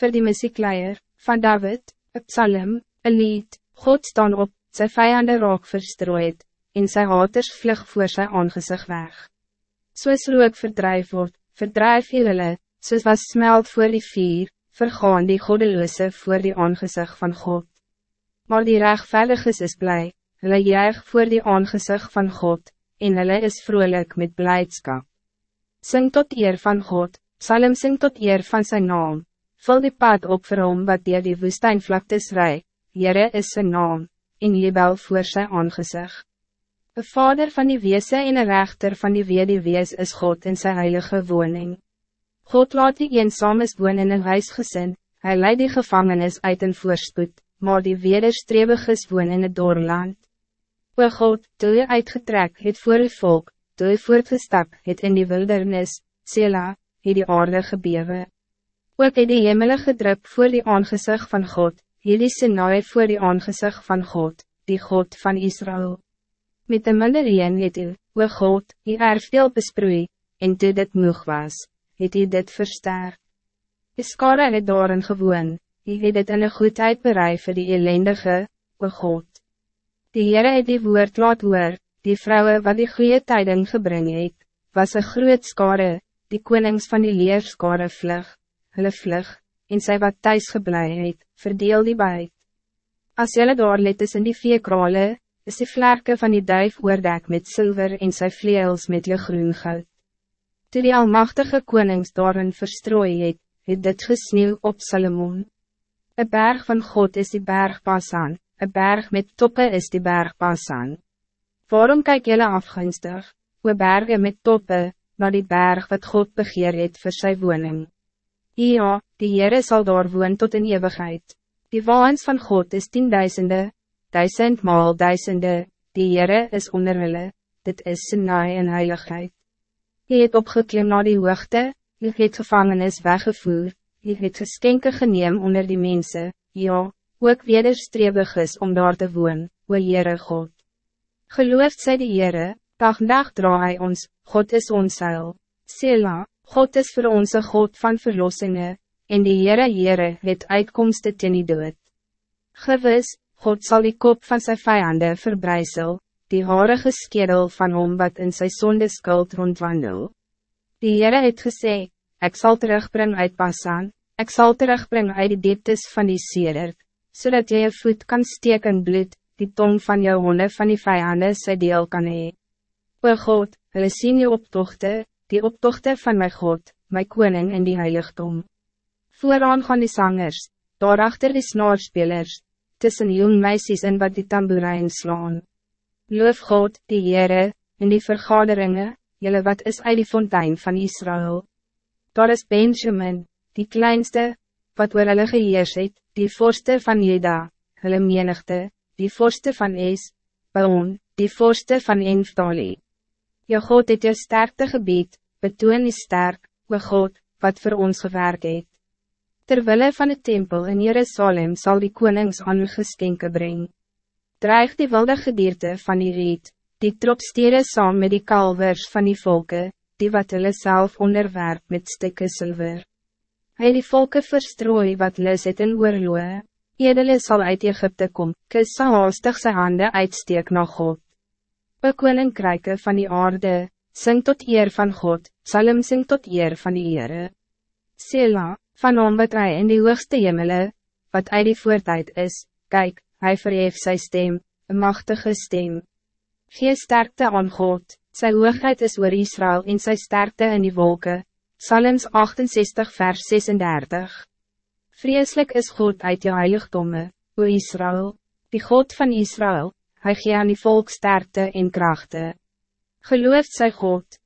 Voor die muziekleier, van David, een psalm, een lied, God staan op, sy vijanden raak verstrooid, en sy haters vlug voor sy aangezicht weg. Soos rook verdrijf word, verdrijf julle, soos was smelt voor die vier, vergaan die goddeloze voor die aangezicht van God. Maar die rechtvaardiges is blij, hulle juig voor die aangezicht van God, en hulle is vrolijk met blijdschap. Sing tot eer van God, Salem sing tot eer van zijn naam, vul die pad op vir hom wat dier die woestijnvlaktes rij, Jere is zijn naam, en jebel voor sy aangezicht. Een vader van die weese en een rechter van die wees is God in zijn heilige woning. God laat die eensames woon in een huisgezin, hij leidt die gevangenis uit een voorspoed, maar die wederstrebiges woon in het doorland. O God, toe je uitgetrek het voor het volk, toe je voortgestap het in die wildernis, Sela, het die aarde gebewe. Ook het die hemel gedrup voor die aangezicht van God, hierdie Sinai voor die aangezicht van God, die God van Israël. Met de mindereen het u, o God, die erfdeel besproei, en toe dit moeg was, het u dit versterk. Die skare het daarin gewoon, die het dit in een goedheid bereid vir die ellendige, o God. Die Heere het die woord laat hoor, die vrouwen wat die goede tijden gebring het, was een groot skare, die konings van die leerskare vlug, hulle vlug, en sy wat thuis het, verdeel die buit. As jylle daar let is in die veekrale, is die vlerke van die duif oordek met zilver en sy vleels met je groen goud. Toe die almachtige konings daarin verstrooi het, het dit gesneeuw op Salomon. Een berg van God is die berg Basan, een berg met toppen is die berg Basan. Waarom kyk jylle afgunstig, o bergen met toppen, naar die berg wat God begeer het vir sy woning. Ja, die Heere sal daar woon tot in eeuwigheid. Die waans van God is tienduisende, duisend maal duisende, die Heere is onder hulle, dit is sy naai en heiligheid. Hy het opgeklim na die hoogte, hy het gevangenis weggevoer, hy het geskenke geneem onder die mensen, ja, ook wederstrebig is om daar te woon, o Heere God. Geloofd sy die Heere, Dag dag draai ons, God is ons heil. Sela, God is voor onze God van verlossingen, en die Heere Heere het uitkomste ten die dood. Gewis, God zal die kop van zijn vijanden verbrijzel, die harige skedel van hom wat in sy sonde skuld rondwandel. Die Heere het gesê, ik zal terugbrengen uit Basan, ik zal terugbrengen uit die dieptes van die sedert, zodat jy je voet kan steken bloed, die tong van jou honde van die vijanden sy deel kan hee. O God, hulle sien je optochte, die optochte van mijn God, mijn koning in die heiligdom. Vooraan gaan die zangers, daarachter die snaarspelers, tussen jong meisjes en wat die tamboerijn slaan. Loof God, die Heere, in die vergaderingen, jelle wat is uit die fontein van Israël. Daar is Benjamin, die kleinste, wat oor hulle geheers het, die vorste van Jeda, hulle menigte, die vorste van Es, Baon, die vorste van Enftali. Je God het jou sterkte gebied, betoon is sterk, we God, wat voor ons gewerkt het. Terwille van het tempel in Jerusalem zal die konings aan u geskenke brengen. Dreig die wilde gedierte van die riet, die trop stieren saam met die kalvers van die volken, die wat hulle self onderwerp met stikke zilver. Hij die volken verstrooi wat lis het in oorloe, edele sal uit Egypte kom, kus sal haastig sy hande uitsteek na God. O koninkryke van die aarde, sing tot eer van God, Salem sing tot eer van die Heere. Sela, van hom wat hy in die hoogste jemele, wat uit die voortijd is, kijk, hij verhef sy stem, een machtige stem. Gee sterkte aan God, sy hoogheid is oor Israël en sy sterkte in die wolken. Psalms 68 vers 36 Vreselijk is God uit jou heiligdomme, o Israël, die God van Israël, Hij gee aan die volk sterkte en krachten. Gelooft zij God,